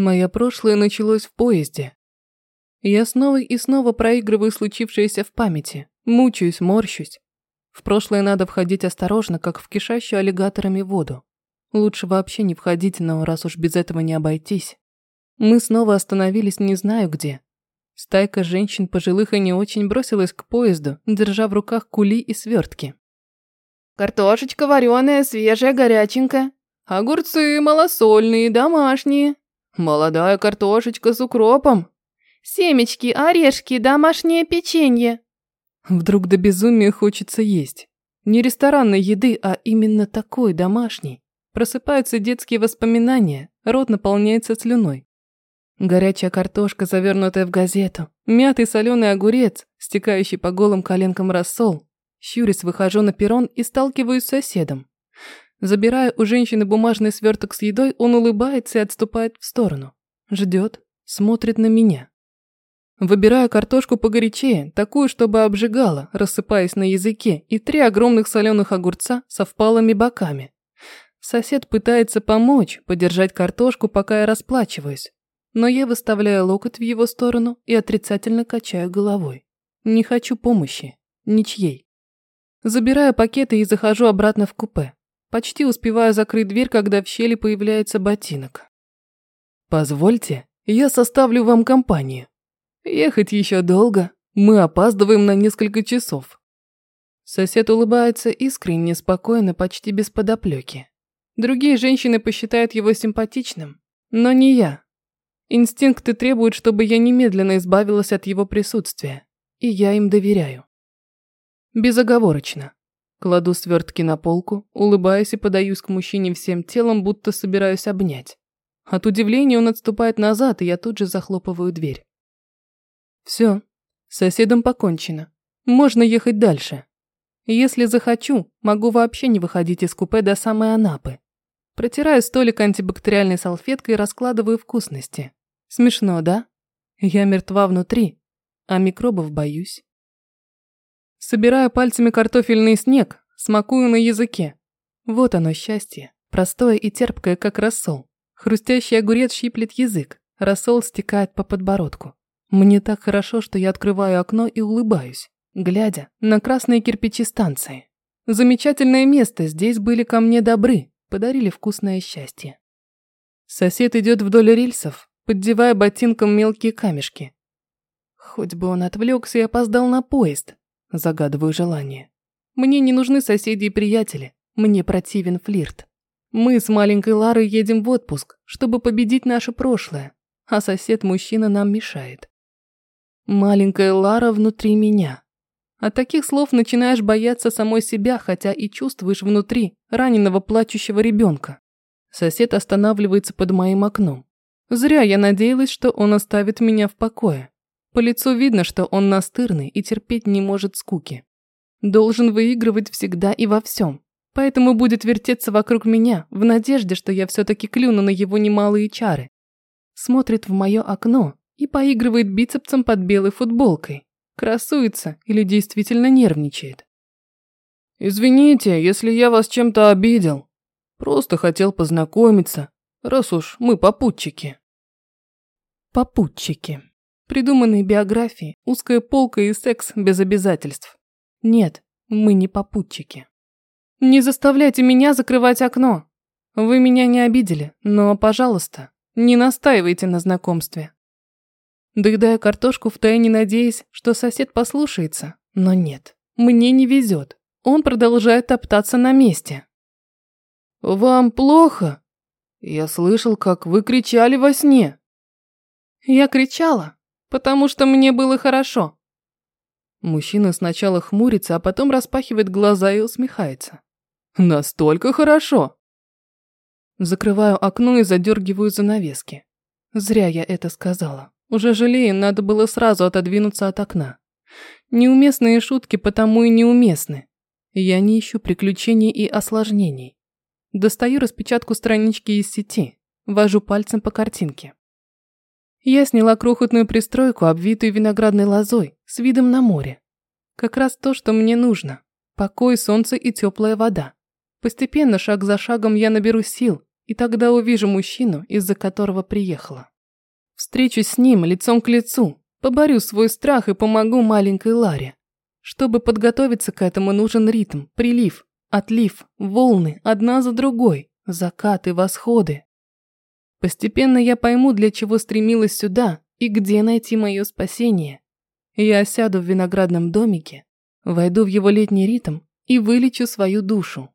Мое прошлое началось в поезде. Я снова и снова проигрываю случившееся в памяти, мучаюсь, морщусь. В прошлое надо входить осторожно, как в кишащую аллигаторами воду. Лучше вообще не входить, но раз уж без этого не обойтись. Мы снова остановились не знаю где. Стайка женщин пожилых и не очень бросилась к поезду, держа в руках кули и свертки. «Картошечка вареная, свежая, горяченькая. Огурцы малосольные, домашние. Молодая картошечка с укропом. Семечки, орешки, домашнее печенье». Вдруг до безумия хочется есть. Не ресторанной еды, а именно такой, домашней. Просыпаются детские воспоминания, рот наполняется слюной. Горячая картошка, завернутая в газету, мятый соленый огурец, стекающий по голым коленкам рассол. Щурясь, выхожу на перрон и сталкиваюсь с соседом. Забирая у женщины бумажный сверток с едой, он улыбается и отступает в сторону. Ждет, смотрит на меня. Выбираю картошку погорячее, такую, чтобы обжигала, рассыпаясь на языке, и три огромных соленых огурца со впалыми боками. Сосед пытается помочь, подержать картошку, пока я расплачиваюсь. Но я выставляю локоть в его сторону и отрицательно качаю головой. Не хочу помощи. Ничьей. Забираю пакеты и захожу обратно в купе. Почти успеваю закрыть дверь, когда в щели появляется ботинок. «Позвольте, я составлю вам компанию. Ехать еще долго, мы опаздываем на несколько часов». Сосед улыбается искренне, спокойно, почти без подоплеки. Другие женщины посчитают его симпатичным, но не я. Инстинкты требуют, чтобы я немедленно избавилась от его присутствия, и я им доверяю. Безоговорочно. Кладу свертки на полку, улыбаюсь и подаюсь к мужчине всем телом, будто собираюсь обнять. От удивления он отступает назад, и я тут же захлопываю дверь. Все, соседом покончено. Можно ехать дальше. Если захочу, могу вообще не выходить из купе до самой Анапы. Протираю столик антибактериальной салфеткой и раскладываю вкусности. Смешно, да? Я мертва внутри, а микробов боюсь. Собираю пальцами картофельный снег, смакую на языке. Вот оно счастье, простое и терпкое, как рассол. Хрустящий огурец щиплет язык, рассол стекает по подбородку. Мне так хорошо, что я открываю окно и улыбаюсь, глядя на красные кирпичи станции. Замечательное место, здесь были ко мне добры, подарили вкусное счастье. Сосед идет вдоль рельсов, поддевая ботинком мелкие камешки. Хоть бы он отвлекся и опоздал на поезд, загадываю желание. Мне не нужны соседи и приятели, мне противен флирт. Мы с маленькой Ларой едем в отпуск, чтобы победить наше прошлое, а сосед-мужчина нам мешает. Маленькая Лара внутри меня. От таких слов начинаешь бояться самой себя, хотя и чувствуешь внутри раненого плачущего ребенка. Сосед останавливается под моим окном. Зря я надеялась, что он оставит меня в покое. По лицу видно, что он настырный и терпеть не может скуки. Должен выигрывать всегда и во всем. Поэтому будет вертеться вокруг меня, в надежде, что я все-таки клюну на его немалые чары. Смотрит в мое окно и поигрывает бицепсом под белой футболкой. Красуется или действительно нервничает. «Извините, если я вас чем-то обидел. Просто хотел познакомиться, раз уж мы попутчики». Попутчики. Придуманные биографии, узкая полка и секс без обязательств. Нет, мы не попутчики. Не заставляйте меня закрывать окно. Вы меня не обидели, но, пожалуйста, не настаивайте на знакомстве. Доедая картошку втайне надеясь, что сосед послушается, но нет, мне не везет. Он продолжает топтаться на месте. «Вам плохо? Я слышал, как вы кричали во сне». Я кричала, потому что мне было хорошо. Мужчина сначала хмурится, а потом распахивает глаза и усмехается. Настолько хорошо. Закрываю окно и задергиваю занавески. Зря я это сказала. Уже жалею, надо было сразу отодвинуться от окна. Неуместные шутки потому и неуместны. Я не ищу приключений и осложнений. Достаю распечатку странички из сети, вожу пальцем по картинке. Я сняла крохотную пристройку, обвитую виноградной лозой, с видом на море. Как раз то, что мне нужно. Покой, солнце и теплая вода. Постепенно, шаг за шагом, я наберу сил и тогда увижу мужчину, из-за которого приехала. Встречусь с ним лицом к лицу, поборю свой страх и помогу маленькой Ларе. Чтобы подготовиться к этому, нужен ритм, прилив, отлив, волны, одна за другой, закаты, восходы. Постепенно я пойму, для чего стремилась сюда и где найти мое спасение. Я сяду в виноградном домике, войду в его летний ритм и вылечу свою душу.